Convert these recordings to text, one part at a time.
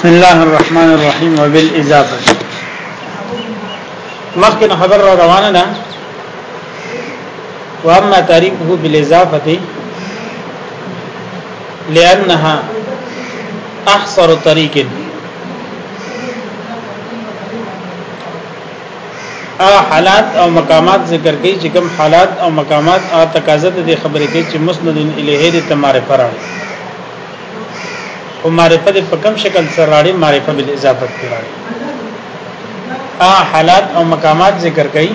بسم الله الرحمن الرحیم وبالاضافه مخکې خبر را روانه ده واما تعریفه بالاضافه لانها احصر طريق ا حالات او مقامات ذکر کوي چې کوم حالات او مقامات ا تقاضا د خبرې کوي چې مسند الیه د تماره فرار او معرفه د په کوم شکل سره راړي معرفه بل اضافت راړي ا حالات او مقامات ذکر کړي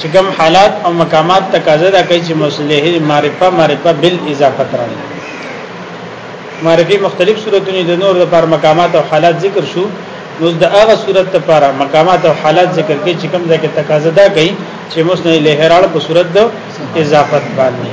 چې کوم حالات او مقامات تقاضا ده کوي چې مصلحه معرفه معرفه بل اضافت راړي معرفي مختلف صورتونه د نور د پر مقامات او حالات ذکر شو نو د هغه صورت لپاره مقامات او حالات ذکر کې چې کوم ځای کې تقاضا ده کوي چې مسند له هرال په صورت د اضافت باندې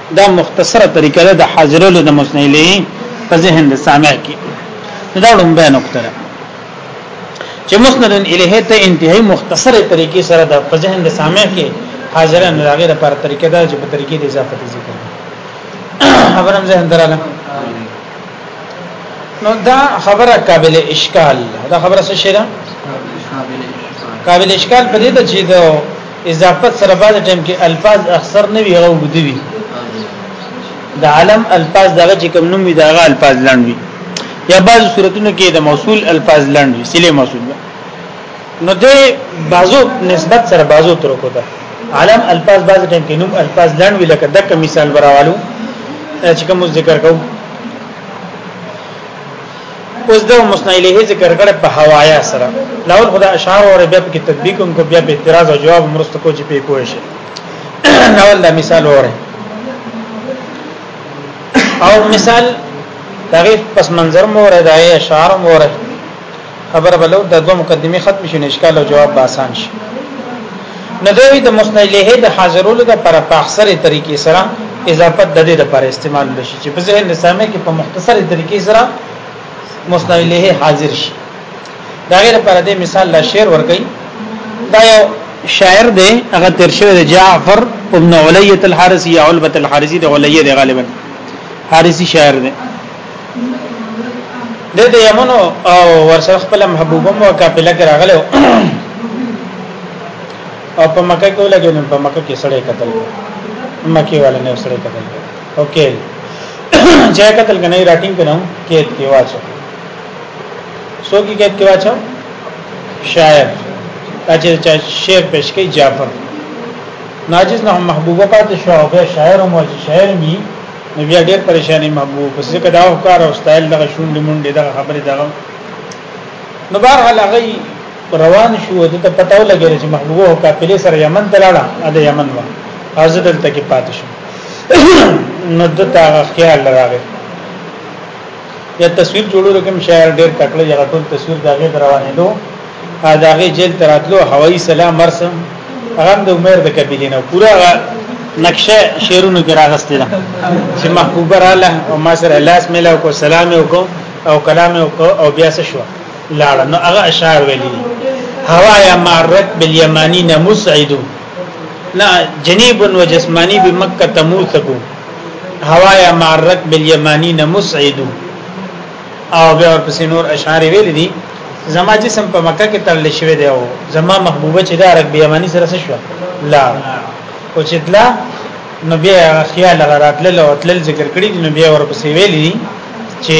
دا مختصره طریقه ده د حاضرولو د مسنیلی په ذهن د سامع کې دا لومبه نقطه ده چې مسند الیه ته انتهایی مختصره طریقې سره د په ذهن د سامع کې حاضران راغی د پر طریقه ده چې په طریقې د اضافه ذکر خبر هم ذهن دراله نو دا خبره قابل اشکال دا خبره څه شي ده قابل اشکال په دې ته چې اضافت سره بعد ټیم کې الفاظ اکثر نه وی او بدوی د عالم الفاظ دغه چې کوم نوم وی دغه الفاظ لند وی یا بعض صورتونو کې د موصول الفاظ لند وی سلی موصول نو د بعضو نسبت سره بعضو تر کو ده عالم الفاظ بعض ټیم کې نوم الفاظ لند وی لکه دک مثال براوالو چې کوم ذکر کوم اوس د مسنا الیه ذکر کړه په هوایا سره لاول خدا اشعار او ربیب کې تطبیق هم کو بیا په اعتراض او جواب مرسته کو چې په کوی شي لاول دا مثال وره او مثال دغه پس منظر مو وره دای اشعار مو وره خبر بلو د دوه مقدمه ختم شي نشکال او جواب به آسان شي نو دوی د مستلیه د حاضرولو د پر په اکثر طریقې سره اضافت د دې لپاره استعمال شي چې په ذهن سامع کې په مختصر طریقې سره مستلیه حاضر شي دا غیر پر دې مثال لا شعر ورګي دا یو شاعر دی هغه تیر شوی دی جعفر ابن علیه الحارثی یا علبۃ الحارثی د علیه دی غالبا حارثی شاعر دی د دې یمنو او ورسره خپل محبوبه مو قافله کې راغلو او په مکه کې ولګي نو په مکه کې سړې قتل مکی والے نه سړې قتل اوکې چې قتل کنه راټینګ کنه کې کې واچو سو کې کې کې واچو شاعر اچھا اچھا شعر پیش کوي جعفر ناجز نه محبوبه پات شعر شاعر او شاعر می نو بیا ډېر پریشانی مبو پس ځکه دا وکړ او سټایل دغه شونډې مونډې دغه خبرې دغه نو بهر حال هغه روان شو د ته پتاو لګیږي چې محبوبه او کاپلې سره یمن ته لاړه د یمن و او زه دلته کې پاتې شم نو د تا خیال راغی یا تصویر جوړولو کوم شاعر ډیر تکړه یغه ټول تصویر داغه روانې نو داغه جیل تراتلو هوایی سلام مرس هغه د عمر د کبیله نه پورا نقشه شعرونو کې راغستې ده چې محبوبه رااله او ما سره لاس ملاو کو سلام وکاو او کلام وکاو او بیا څه شو لاړ نو هغه اشعار ویلي هوا یا معرک بالیمانی نمسعدو نا جنیب و جسمانی بمکه تموثکو هوايا معرک بالیمانی نه مسعدو او بیا ورپسې نور اشعار ویل دي زما جسم په مکه کې تړل شوی دی او زما محبوبه چې دا رک بیمانی سره شو لا او چې تلا نو بیا خیال غراتل او تل ذکر کړی نو بیا ورپسې ویل دي چې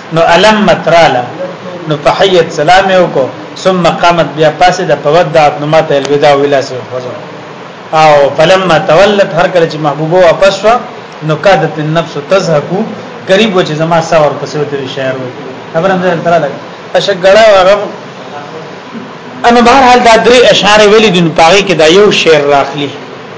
نو علم متراله نو په حیت سلام یو کو ثم قامت بیا پاسه د پودعت نو ماته الوداع ویلا سي فزو او فلما تولت هر کله چې محبوبه واپس شو نو کادت النفس تزهقو غریب و چې زما ساور پسې وته شعر و خبره مې تر لګ اشګړا هغه انو بهر حال دا درې اشاره ویلې دن پاره کې دا یو شعر راخلی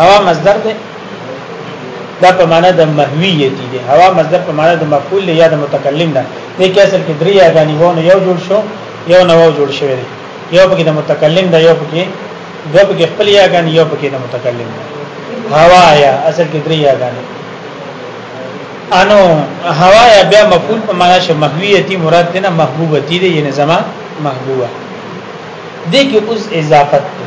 هوا مصدر ده دا په معنا د محویت دي هوا مصدر په معنا د مفعول یا د متکلم ده دې کې اصل کې درې یاګانی وو نو یو جوړ شو یو نو جوړ شوی دی یو پکې د متکلم ده یو پکې دوه پکې خپل یاګانی یو پکې د متکلم ده هوا یا اصل کې درې یاګانی انو هوا یا بیا مفعول په معنا شو محویتی مراد دې نه محبوبتی دې یعنی زما محبوبه دې کې اوس اضافت ده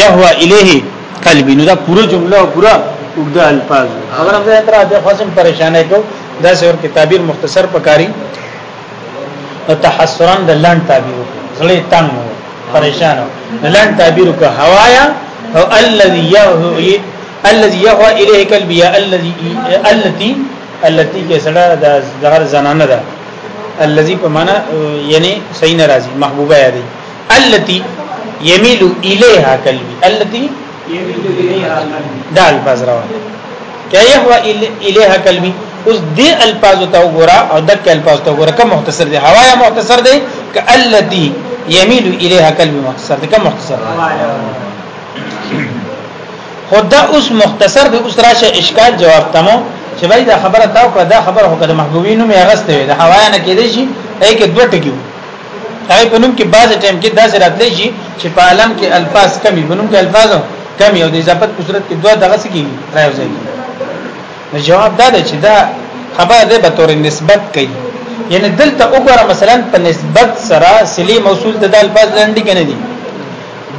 يهوى الیه قلبی نو دا پوره جمله او پوره وګړه الفاظ خبره ده تر دې خاصم پریشانه کو دا څور کې تعبیر مختصر پکاري او تحسرا د لاند تعبیر زړه تنگ پریشان لاند تعبیر کو هوايا او الذي يهوى الذي يهوى الیه قلبی الذي التي التي کې سره د زغر زنانه ده الذي په معنا یعنی صحیح ناراضي محبوبه یادي التي يميل اليها قلبي التي يميل اليها قلبي دا الفاظ روان کیا یهوا الیها قلبی اوس دې الفاظ ته وګوره او دک الفاظ ته وګوره کوم مختصر دی هوایا مختصر دی ک الذی یمیل الیها قلبی مختصر دی کوم مختصر دی خدا اوس مختصر دی اوس راشه اشکال جواب تمو چې وای دا خبره تاو کړه دا خبره هو کړه محبوبینو می اغسته وي دا هوایا نه کېدې شي اې کې دوه ټکیو هغه په نوم کې بعض ټیم کې داسې راتلی شي چې په عالم کې الفاظ کمی په نوم کې الفاظ کمی او د اضافت په صورت کې دوه دغه سکی راوځي نو جواب دا دی چې دا خبره ده به تور نسبت کوي یعنی دلته وګوره مثلا په نسبت سره سلی موصول د الفاظ لاندې کنه دي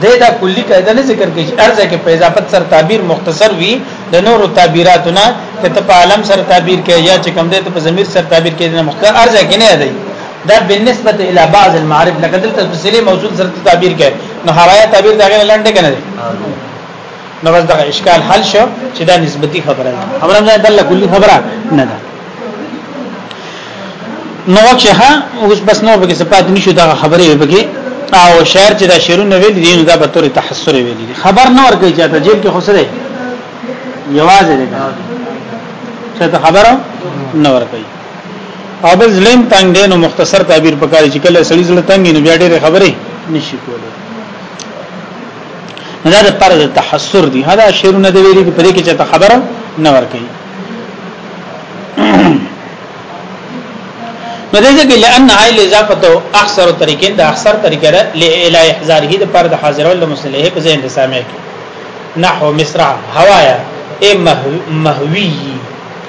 د دا کلی قاعده نه ذکر کوي ارزه کې په اضافت سره تعبیر مختصر وي د نورو تعبیراتونه کته په عالم سره تعبیر کوي یا چې کم ده ته په ضمیر سره تعبیر کوي نه مختصر ارزه کې نه دی دا بالنسبه الى بعض المعارف لکه دلته تفصیلی موصول سره تعبیر کړي نو حرایا تعبیر دا غیر لاندې کنه دي نو بس دا اشکال حل شو چې دا نسبتي خبره ده خبره نه ده کلی خبره نه ده نو چې ها اوس بس نو به کې سپات نشو دا خبره به کې او شعر چې دا شعرونه ویل دي نو دا به تور تحسر ویل دي خبر نه ورګی چې ته جیب کې خسره یوازې ده چې ته خبره نه ورګی او بل زلیم تنگ دی نو مختصر تعبیر پکاري چې کله سړی زړه تنگ نو بیا ډېرې خبرې نشي کولای دا د پر د تحسر دی دا شعرونه د ویلي په دې کې چې ته خبره نه ور کوي نو دې ځکه لئن عائل اضافه تو اکثر طریقې د اکثر طریقې را لئلا احزاره د پر د حاضرول مصلح په ځین د سامع کې نحو مصرع هوايا اي مهوي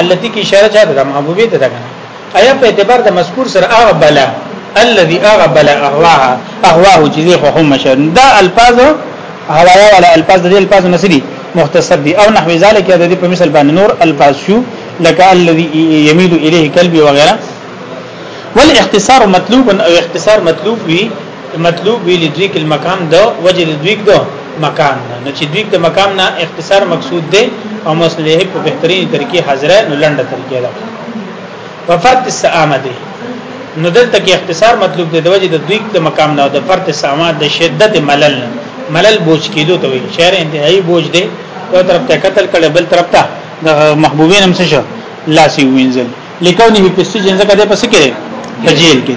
التي کی اشاره چاته ده محبوبه ته ده ایا په اعتبار د مذکور سره هغه بلا الذي هغه بلا اغواها اغواه چې زه خو هم شر دا الفاظ هوایا ولا الفاظ د الفاظ نسری مختصر دي او نحو ذلك د دې په مثال باندې نور الفاظ شو لك الذي يميل اليه قلبي وغيره والاختصار مطلوب او اختصار مطلوب وي مطلوب ویل دوی کل مقام دو وجه دوی دو مقام نه نو چې دوی د مقام نه اختصار مقصود دی او مصلحه په بهترین طریقې حاضره نو لنډه طریقې ده په فرد السامه دی نو دلته کې اختصار مطلوب دی د وجه د دوی د مقام نه د فرد السامه د شدت ملل ملل بوج کېدو ته وي شعر انتهایی بوج دی یو طرف ته قتل کړي بل طرف ته د محبوبین هم څه شو لاسی وینځل لیکونه په سجن زکه ده پس کې په جیل کې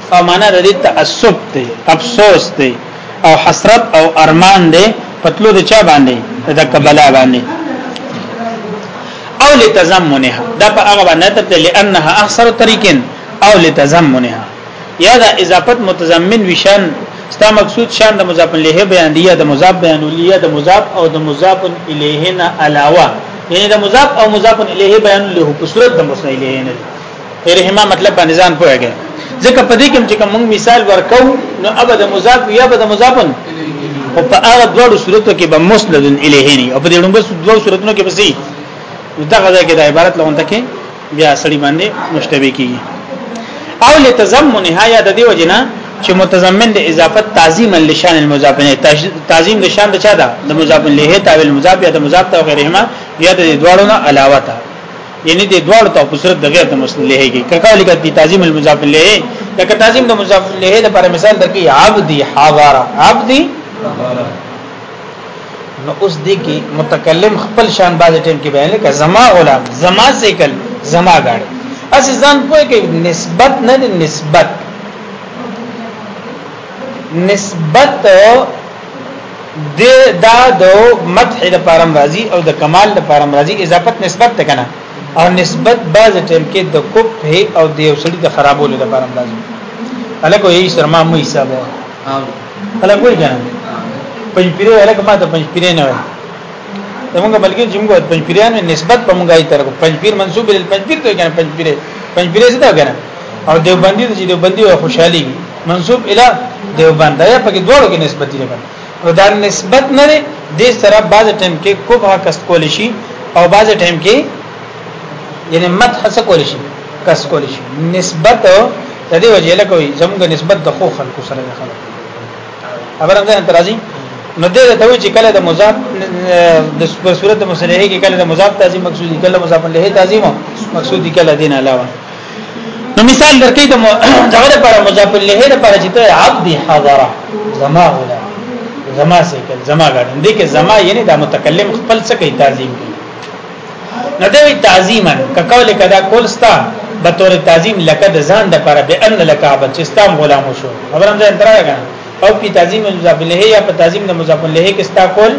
او معنا د دې تعصب دی افسوس دی او حسرت او ارمان دی پتلو د چا باندې د کبلا باندې او لتزمنها دا په هغه باندې ته لانها اخسر طریقن او لتزمنها یا دا اضافت متضمن وشان ستا مقصود شان د مضاف الیه بیان دی یا د مضاف بیان الیه د مضاف او د مضاف الیه نه علاوه یعنی د مضاف او مضاف الیه بیان له په صورت د مصنع الیه نه غیرهما مطلب باندې ځان پوهیږي ځکه په دې کې چې کوم مثال ورکو نو ابد مضاف یا بد مضافن او په هغه دوه صورتو کې به مسند الیه نه او په دې لومبه دوه صورتونو کې به سي دغه ځای کې د عبارت لغون تکي بیا سړی باندې مشتبه کیږي او لتزمن نهایا د دې وجنه چې متضمن د اضافت تعظیم لشان المضاف نه تعظیم د شان د چا ده د مضاف له تعویل مضاف یا د مضاف او غیرهما یا د دوړو نه علاوه ده یعنی د دوړ ته په صورت د غیر د مسند له کې ککا لګت دي تعظیم المضاف له لکه تعظیم د مضاف له د پر مثال د کې عبدی حضاره عبدی نو اوس دې کې متکلم خپل شان باز ټیم کې بیان لکه زما غلام زما سیکل زما گاڑی اس ځان کوی کې نسبت نه نسبت نسبت د دا د مدح د پارم راضي او د کمال د پارم راضي اضافت نسبت ته کنه او نسبت باز ټیم کې د کوپ هي او د یو سړي د خرابولو د پارم راضي الکو یې شرما مو حساب الکو یې کنه پنځ پیره الکو ما ته پنځ پیره نه وای زمونږ بلکې چې موږ پنځ پیرانو نسبت په موږ یې تر پنځ پیر منسوب ال پنځ پیر ته کنه پنځ پیره پنځ پیره څه دا کنه او دیوبندی چې دیوبندی خوشحالي منسوب اله دیوبند یا پکې دوړو کې نسبت دی لګا او دا نسبت نه دی د سره بعض ټیم کې کوبه کس کول شي او بعض ټیم کې یعنی مت حس کول شي کس کول شي نسبت د دې وجه له کوي زموږ نسبت د خو خلکو سره نه خلک خبره ده انترازي نو دې ته وی چې کله د مضاف د صورت مسلې کې کله د مضاف تعظیم مقصودی کله مضاف له تعظیم مقصودی کله دین علاوه نو مثال درکې د دغه لپاره مضاف الیه لپاره چې ته عبد حضر زما غلام زما سیکل زما ګړن دي کې زما یعنی دا متکلم خپل څه کوي تعظیم کوي نو دوی تعظیما کقول کدا کولستا به تور تعظیم لکه د ځان د پر به ان لکه عبد چې ستام غلام شو خبرم ځان تراغه او په تعظیم مضاف الیه یا په تعظیم د مضاف الیه کې ستا کول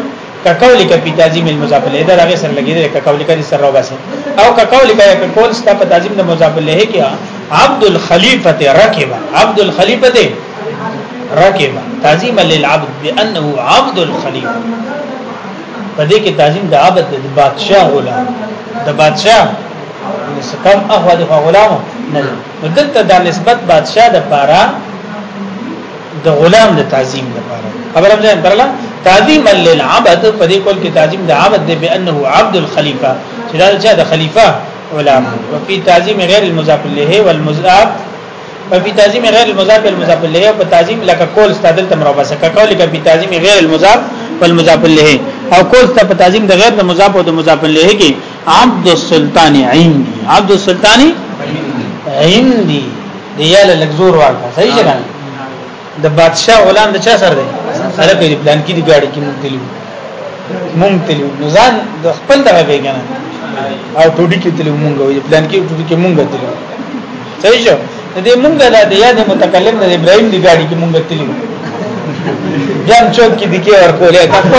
کقول کا په تعظیم المضاف الیه دا هغه سره لګیدل کقول کا سره وباسي او کقول کا کول ستا په تعظیم د مضاف الیه کې عبد الخلیفه رکبه عبد الخلیفه رکبه تعظیم للعبد بانه عبد الخلیفه په دې کې تعظیم د عبد د بادشاہ غلام د بادشاہ نسکم اخو د غلام نه دلته د نسبت بادشاہ د پاره د غلام د تعظیم لپاره خبره ده درلا تعظیم للعبد په دې کول کې تعظیم د عبد دی بانه عبد الخلیفه چې دا چې د خلیفہ غلام او په تعظیم غیر المضاف له والمضاف او په تعظیم غیر المضاف المضاف له په تعظیم لکه کول استادل تم راو بسکه کول کې په تعظیم غیر المضاف والمضاف له او کول ته په تعظیم د غیر د مضاف او د مضاف له کې عبد السلطان عین عبد السلطان عین دی یاله لګزور ورکړه صحیح څنګه د بادشاہ غلام د چا سره دی سره په پلان کې دی ګاډي کې مونږ تلو مونږ تلو نو ځان د خپل دغه بیګنه او ټوډي کې تلو مونږ وي پلان کې ټوډي کې مونږ تلو صحیح شو دې مونږ لا د یاد متکلم د ابراهيم دی ګاډي کې مونږ تلو جام چوک کې دکې ورکولې تاسو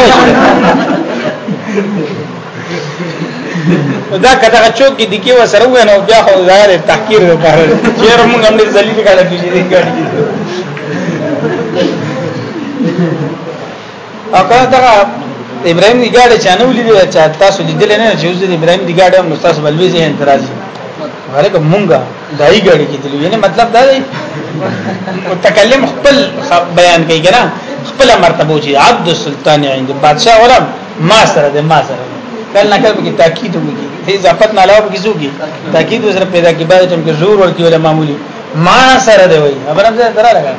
دا کته چوک کې دکی و سره ونه بیا خو ظاهر تحقیر وکړ چیر موږ هم دې ذلیل کړه دې دې ګاډي اکه دا ابراهيم دی ګاډي چانه ولې دې چا تاسو لیدل نه چې اوس دې ابراهيم دی ګاډي هم تاسو بلوي زه اعتراض غره کوم مونږه دای ګاډي کې دلو یعنی مطلب دا دی متکلم خپل بیان کوي کنه خپل مرتبه چې عبد السلطان عند بادشاہ ولم ما سره د ما سره کله نه کله کې تاکید وږي دې ضابط نه علاوه کې زوږي تاکید سره پیدا کې بعد ټیم کې زور ورکی ولا معمولی ما سره دی وای خبره ده درا لګا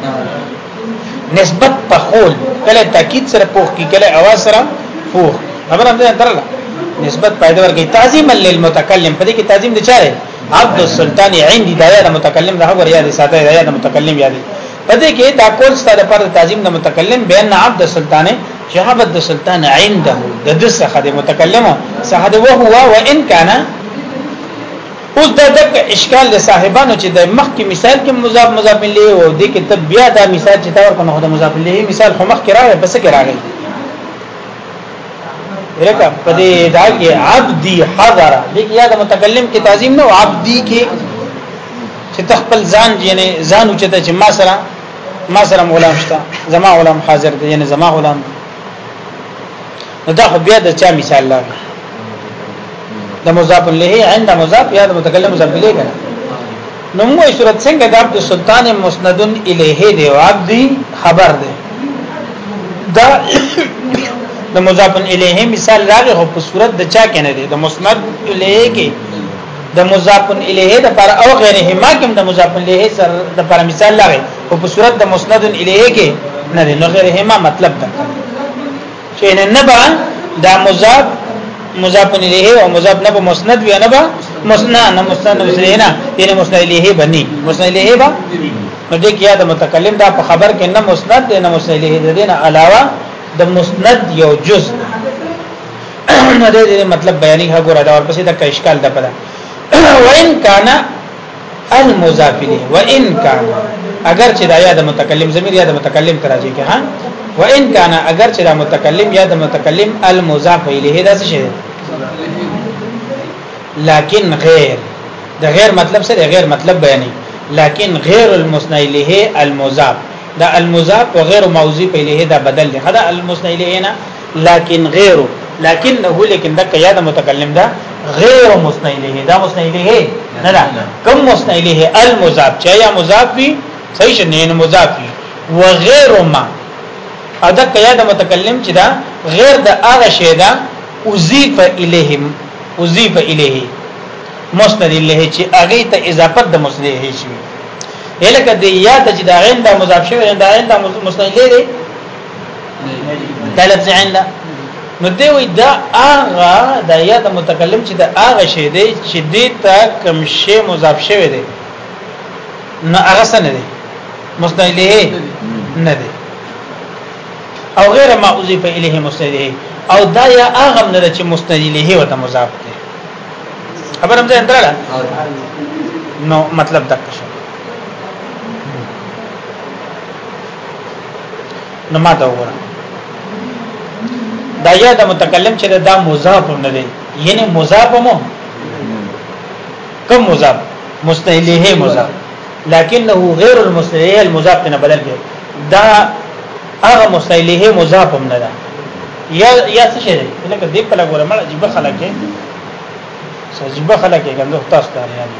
نسبت په خول کله تاکید سره پوخ کی کله اواز سره پوخ خبره ده درا لګا نسبت پیدا ورکی تعظیم للمتکلم په دې کې تعظیم د چاره عبد السلطان عندي دایا د متکلم د خبر یاد ساته دایا د متکلم یاد پدې کې دا کول ستاسو لپاره د تعظیم د متکلم بین عبد سلطان چې عبد سلطان عنده د د څخه د متکلم څخه د وه هو و ان کان اوس دا د اشکال د صاحبانو چې د مخ کې مثال کې مضاف مضاف له او د کې تب بیا دا مثال چې تور کنه د مضاف له مثال خو مخ کې راغی بس کې راغی لکه په دې دا کې عبدي حضر لیکي یا د متکلم کې تعظیم نه عبدي کې چې تخپل ځان یعنی ځان چې ته چې ما سره ما سره غلام شته زما غلام حاضر دی یعنی زما غلام دی نو دا خو بیا د چا مثال لا د مضاف له عند مضاف یا د متکلم مضاف له کنه نو موږ صورت څنګه د عبد السلطان مسندن الیه دی او عبد خبر دی دا د مضاف الیه مثال راغی خو په صورت د چا کنه دی د مسند الیه کې د مضاف الیه د پر او غیره ما کوم د مضاف الیه سره د پر مثال لغه او په صورت د مسند الیه کې نه دی نو غیره ما مطلب ده چې نه نه با دا مضاف مضاف الیه او مضاف نه په مسند وی نه با مسند نه مسند الیه نه یعنی مسند الیه بنی مسند الیه با نو دې کې یاد متکلم دا په خبر کې نه مسند نه مسند الیه د دین علاوه د مسند یو جز نه دې مطلب بیانې هغه را دا ورپسې د کشکال د پدا وان کان المضاف الیه وان کان اگر چې دا یا د متکلم ضمیر یا د متکلم تراجی کې ها وان کان اگر چې دا متکلم یا د متکلم المضاف الیه دا څه شی لكن غیر د غیر مطلب سره غیر مطلب بیانې لكن غیر المسنا الیه المضاف دا المضاف وغیر موضوع الیه دا بدل دی خدا المسنا الیه نه لكن غير لكنه لكن دک یا د متکلم دا غیر مسند الیه دا مسند الیه نه دا کم مسند الیه المضاف چې یا مضاف وي صحیح شنه مضاف وي وغیر ما او دا کیا د متکلم چې دا غیر د هغه شی دا اضیف الیهم اضیف الیه مسند الیه چې هغه ته اضافه د مسند الیه شي الکه د یا ته چې دا غین د مضاف شوی دا غین د مسند الیه دا لفظ عین ده نو دی وی دا هغه د یا د متکلم چې د هغه شی دی چې دی ته کم شی مضاف شوی دی نه هغه سن دی مستعلیه نه دی او غیر ما اضیف الیه مستعلیه او دا یا هغه نه چې مستعلیه وته مضاف دی خبر هم ځان دراله نو مطلب دک شو نو ما دا وره دا یا د متکلم چې دا مضاف نه دی یعنی مضاف مو کم مضاف مستهلیه مضاف لكنه غیر المستهلیه المضاف نه بدل دی دا هغه مستهلیه مضاف نه ده یا یا څه شي لکه دې په لګور مړ عجیب خلک دي عجیب خلک دي ګنده تاسو ته یعنی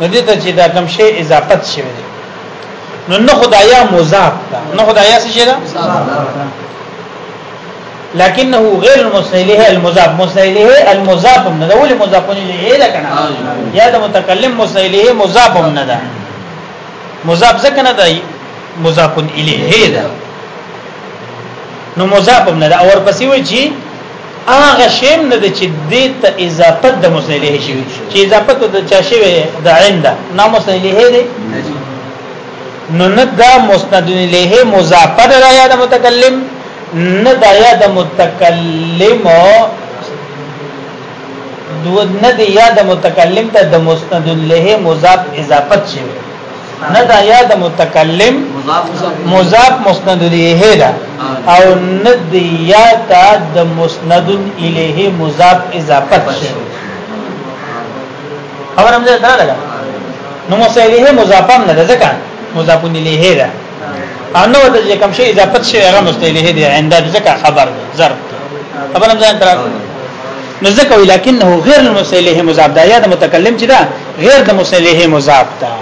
نو دې ته چې دا کم شی اضافه شوی دی نو نه خدایا مضاف ده نه خدایا څه شی ده لكنه غير المسهله المضاف مسهله المضاف نه ده ولې مضاف نه دی دا کنه یا د متکلم مسهله مضاف نه ده مضاف ځکه نه دی مضاف الیه ده نو مضاف نه ده اور پسې وی چې هغه شیم نه دی چې د ته اضافت د مسنده شي چې اضافت د چا شي د عین ده نه مسنده دی نو نه دا مسند الیه مضافه د یا د متکلم نه دا یا د متکلم دو نه دی یا د متکلم ته د مسند الیه مضاف اضافت شي نه دا یا د متکلم مضاف مسند الیه دا او نه دی یا تا د مسند الیه مضاف اضافت شي خبر هم ده دا لګا نو مسند الیه مضاف هم نه ده ځکه مضاف الیه ده انو د چې کوم شي اضافه شي هغه مستلیه دی عند ذکر خبر ضرب خبر هم ځان تر نو ذکر لکنه غیر المسلیه مضاف دا یا د متکلم چې دا غیر د مسلیه مضاف دا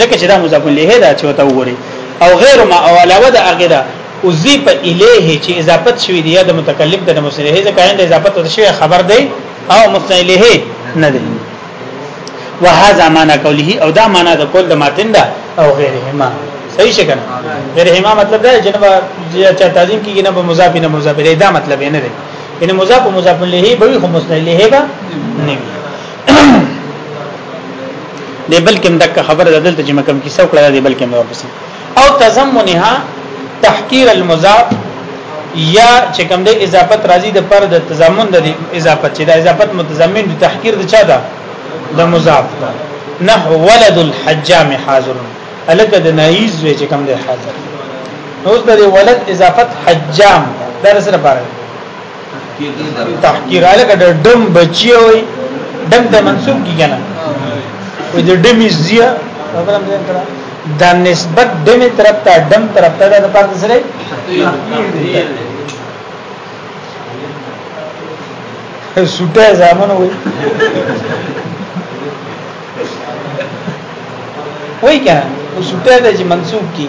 ذکر چې دا مضاف الیه دا چې وته وګوري او غیر ما او علاوه د هغه دا اضیف الیه چې اضافه شوی دی یا د متکلم د مسلیه ذکر عند اضافه شوی خبر دی او مسلیه نه دی وهذا معنا قوله او دا معنا د کول د ماتن دا او غیرهما صحیح شي کنه غیرهما مطلب دا جنب چې تعظیم کیږي نه په مضاف نه مضاف الیه دا مطلب نه دی ان مضاف مضاف الیه به خو مسند الیه به نه دی بلکې دک خبر د دلته چې مکم کیسه وکړه دی بلکې مور پسې او تضمنها تحقیر المضاف یا چې کوم د اضافت راځي د پر د تضمن د اضافت چې د اضافت متضمن د تحقیر د چا ده د مضاف ده نه ولد الحجام حاضر الک د نایز وی چې کوم د حاضر نو د ولد اضافت حجام درسره پاره تحقیر الک د دم بچی وي دم ته منسوب کی کنه وي د دم زیه خبرم دې کړه دا نسبت دمه طرف ته دم طرف ته د پاره سره سوټه زامن وي وای کنه سوټه د منسوب کی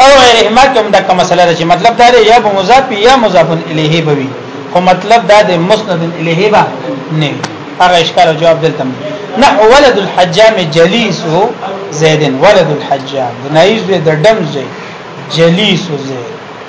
او غیرهما کوم دا کوم مسله ده چې مطلب دا دی یا به مضاف یا مضاف الیه به وي خو مطلب دا دی مسند الیه به نه هغه اشکال جواب دلته نه ولد الحجام جلیس زیدن ولد الحجام د نایز د دم زید جلیس زید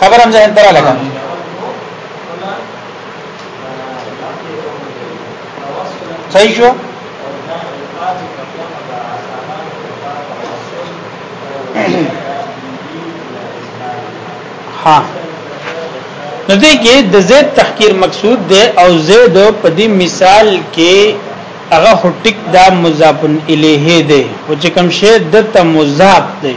خبر هم ځین تر لګا صحیح شو ها نو دې کې د زید تحقیر مقصود دی او زید په دې مثال کې هغه هټیک دا مضاف الیه دی او چې کوم شی د ته مضاف دی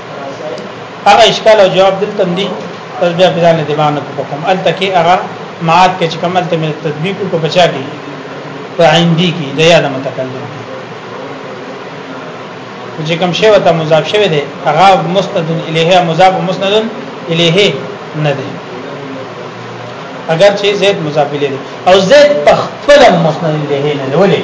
هغه اشکال او جواب دلته دی تاسو بیا بیا نه دیوان په کوم ال تکي هغه معاد کې چې کمل ته مې تطبیق کو بچا کی په عندي کې د یاد متکلم چې کوم شی وته مضاف شوی دی هغه مسند الیه مضاف مسند الیه نه دی اگر چې زید مضاف الیه او زید په خپل مسند الیه نه دی ولې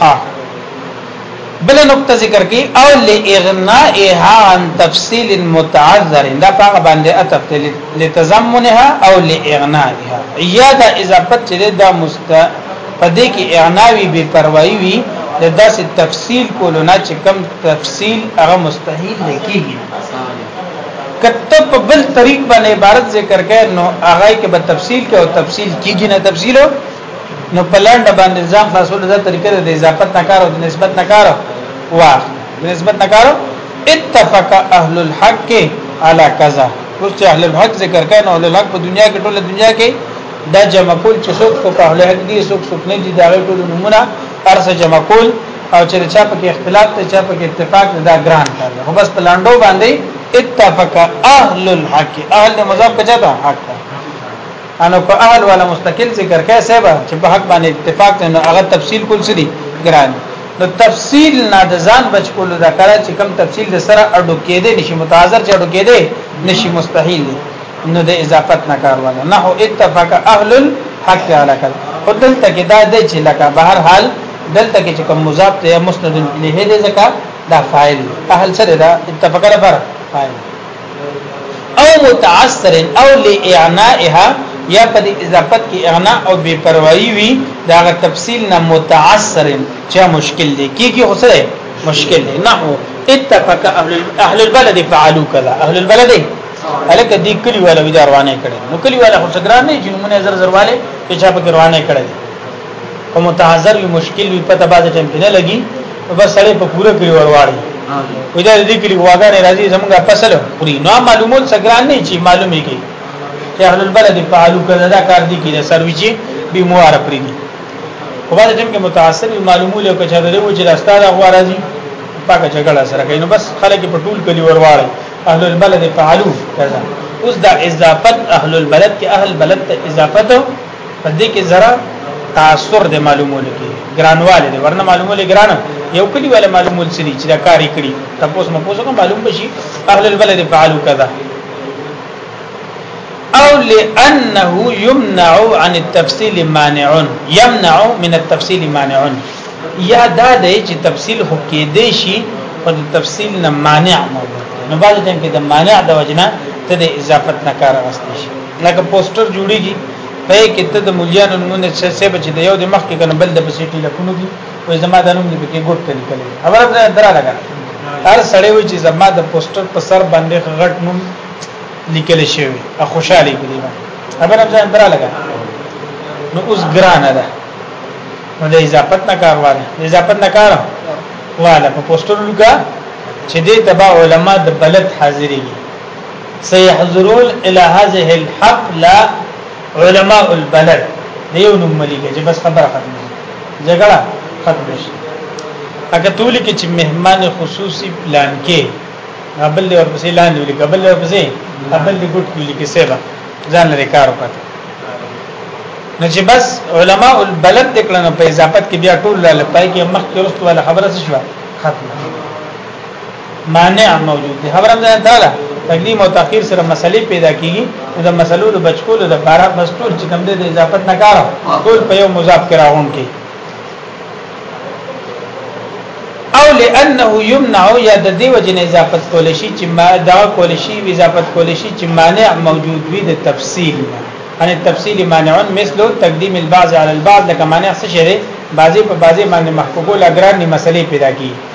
ها بل نقطه ذکر کی او لاغنائها عن تفصيل متعذر دا هغه باندې اتف لتزمنها او لاغنائها یا دا اضافت چې دا مست پدې کې اغناوي بے پروايي وي د داسې تفصیل کولو نه چې کم تفصیل هغه مستحیل نه کیږي کته په بل طریق باندې عبارت ذکر کړي نو هغه کې به تفصیل کې او تفصیل کیږي نه تفصیل نو په لنډه باندې ځان خلاصول د طریقې د اضافت نکار او د نسبت نکار واخ د نسبت نکار اتفق اهل الحق على كذا اوس چې اهل الحق ذکر کړي نو اهل الحق په دنیا کې ټول دنیا کې دا جمع کول چې څوک په اهل الحق دي څوک څوک نه دي دا ټول نمونه ارسه جمع کول او چې چا په کې اختلاف ته چا په کې اتفاق دا ګران کار خو بس په لاندو باندې اتفق اهل الحق اهل مذهب کجا ده حق ده انا په اهل ولا مستقل ذکر کای سبا چې په حق باندې اتفاق نه هغه تفصیل کول سړي ګران نو تفصیل نه د ځان بچ کول دا کړه چې کم تفصیل د سره اډو کېده نشي متعذر چې اډو کېده نشي مستحیل دی نو د اضافت نه کار ولا نه اتفاق اهل الحق علی کل خو دلته کې دا د چې لکه به هر حال دلته کې چې کوم مضاف ته مسند الیه دې ځکه دا فاعل اهل سره دا اتفاق لپاره فاعل او متعثر او لاعنائها یا په دې اضافت کې اغنا او بے پروايي وي دا غ تفصیل نه متعثر چې مشکل دي کیږي خو سره مشکل دي نه اتفق اهل اهل البلد فعلوا كذا اهل البلد الکه دې کلی والا وی روانه کړي نو کلی والا خو څنګه نه جنونه زر زرواله چې چا په روانه کړي او متعذر وي مشکل وي پته بعد ټیم کې نه لګي بس سړی په پوره کړی ورواړي وي دا دې کلی واګانې راځي زمونږه فصل خوري نو معلومول سګران نه چی معلومي کی چې اهل البلد فعالو کړه دا کار دي کې سرویچي به مو عرب پری دي په بعد ټیم کې متعصب معلومول او کچا درې و چې راستاره غوا راځي پاکه جګړه سره کوي نو بس خلک په ټول کلی ورواړي اهل البلد فعالو کړه اوس دا اضافت اهل البلد کې اهل بلد ته اضافت په دې کې زره تاثر د معلومولو کې ګرانواله دي ورنه معلومولې ګران یو کلی ولا معلومول سړي چې دا کاری کړی تاسو مو پوسو معلوم بشي اهل البلد فعلوا كذا او لانه يمنع عن التفصيل مانع يمنع من التفصيل مانع یا دا د چې تفصیل هو کې دی شي او د تفصیل نه مانع موجود نو باندې کې د مانع د وجنه ته د اضافت نه کار واستي شي لکه پوسټر جوړیږي په کې ته د مليانو نمونه څه څه بچ دی یو د مخ کې کنه بل د پسې ټلیفون دی وې زما د نوم دې کې ګوت کړي کړي خبره ده درا لګا هر سړی وي چې زما د پوسټر په سر باندې غټ نوم لیکل شوی ا خوشاله کړي خبره ده درا لګا نو اوس ګران ده نو د اضافت نه کار واره د اضافت نه کار واله په پوسټر لګا چې دې تبع علما د بلد حاضرېږي سيحضرون الى هذه الحفله علماء البلد دیو نوم مليګه چې بس خبره ختمه جګړه ختمه شي اګه تولی کې چې مهمان خصوصي پلان کې قبل له ورپسې لاندې ولي قبل له ورپسې قبل له ګډ کلی کې سیبا ځان لري کار وکړ نو چې بس علما البلد دکړنه په اضافت کې بیا ټول لاله پای کې مخ کې ورستواله خبره شوه ختمه مانع موجود دی خبره ده دا ده تقدیم او تاخير سره مسلې پیدا کیږي د مسلو د بچکولو د بارا مستور چې کوم دی د اضافت نه کار ټول په یو مضاف کې راغون کې او لانه يمنع یا د دې وجه نه اضافت کول شي چې ما دا کول شي اضافت کول شي چې مانع موجود وي د تفصیل ان التفصيل مانع مثل تقديم البعض على البعض لکه مانع څه شي بعضي په بعضي باندې محقوقو لګران مسلې پیدا کیږي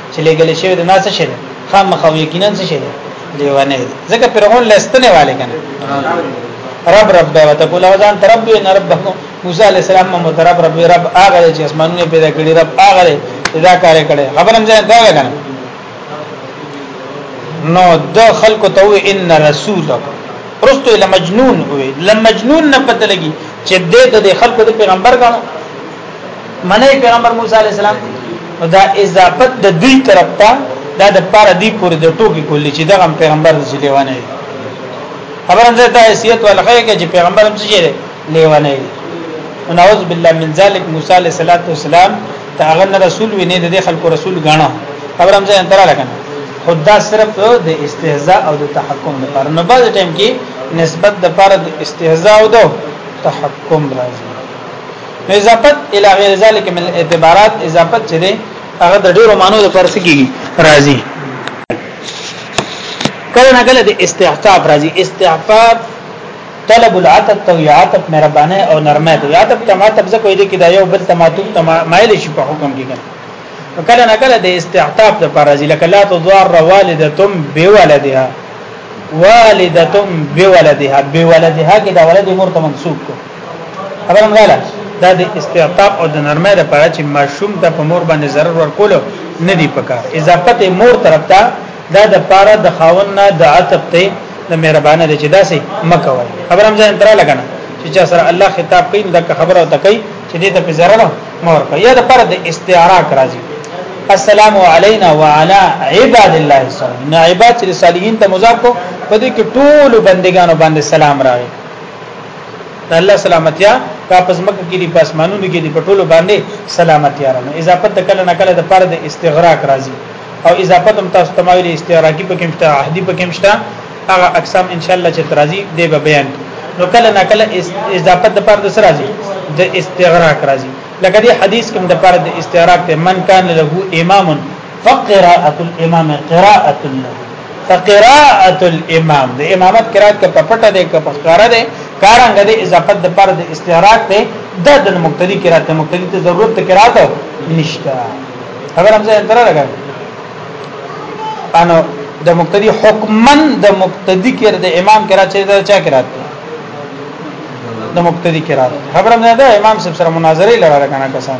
چې لګل شوی د ناس شه خام مخاو یقینا څه شه لیوانه ځکه فرعون لستنه والے کنه رب رب به وتقول وزن رب ان ربکم موسی علی السلام محمد رب رب رب هغه چې اسمانونه پیدا کړی رب هغه دا کار کړي خبرم ځان دا کنه نو د خلکو ته ان رسولک رستو لمجنون وي لمجنون نه پته لګي چې د خلکو د پیغمبر غنو منه پیغمبر موسی علی السلام نو دا اضافت د دوی طرف ته دا د پاره دی پورې د ټوکی کولی چې دغه پیغمبر د لیوانه دی خبره ده دا حیثیت ولخه کې چې پیغمبر هم څه دی لیوانه دی نعوذ بالله من ذلک موسی علیہ الصلوۃ والسلام ته هغه رسول ویني د خلکو رسول غاڼه خبره هم ځان تر لګنه خدا صرف د استهزاء او د تحکم لپاره نه بعد ټیم کې نسبت د پر د استهزاء او د تحکم راځي اضافت الى غیر ذلک من الاعتبارات اضافت چې دی هغه د ډیرو مانو د پرس کیږي راضی کله نه کله د استحقاق راضی استحقاق طلب العتب تو یعتب مهربانه او نرمه دی یعتب کما تب زکه دې کې دا یو بل تماتو مایل شي په حکم کې کله نه کله د استحقاق د پر راضی لکه لا تضار والدتم بولدها والدتم بولدها بولدها کې دا ولد مرته منسوب کو خبرم غاله دا د استعطاف او د نرمه لپاره چې ماشوم ته په مور باندې ضرر ورکول نه دی پکار اضافت مور طرف ته دا د پاره د خاون نه د عتب ته د مهربانه دي چې دا سي مکوي خبر هم ځان تر لګنه چې چا سره الله خطاب کوي دا خبره او تکي چې دې ته په ضرر مور کوي یا د پاره د استعراق راځي السلام علینا وعلى عباد الله الصالحین نه عباد چې صالحین ته مضاف کو په دې کې ټول بندگانو باندې سلام راغی د الله سلامتیا کا پزمک کې دی پاسمانونو کې دی پټولو باندې سلامتیا رانه اضافه د کله نه کله د پر د استغراق راځي او اضافه هم تاسو تمایل استغراقی په کومشته عهدی په کومشته هغه اقسام ان شاء الله چې ترازی دی به بیان نو کله نه کله اضافه د پر د سر راځي د استغراق راځي لکه دې حدیث کوم د پر د استغراق ته من کان له امام فقراءه الامام قراءه له فقراءه الامام د امامت قرات کې پپټه ده کې پخاره ده کارنګ ده اضافه د پر د استعراق ده د د مقتدی قرات د مقتدی ته ضرورت ته قرات نشته خبر هم ځای تر لګا انو د مقتدی حکمن د مقتدی کې د امام قرات چې دا چا قرات د مقتدی قرات خبر هم ده امام صاحب سره مناظره لړه کنه کسان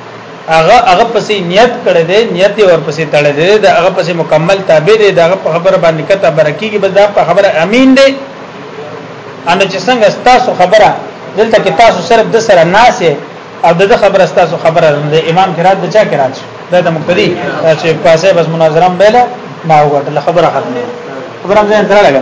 هغه هغه پسې نیت کړی دی نیت یې ورپسې تړلی دی دا هغه پسې مکمل تابع دی دا په خبره باندې کته برکیږي بس دا په خبره امین دی ان چې څنګه تاسو خبره دلته کې تاسو صرف د سره ناسه او د خبره تاسو خبره د امام قرات د چا قرات دا د مقتدی چې پاسه بس مناظره بیله ما وګټله خبره ختمه خبره ځان تر لګا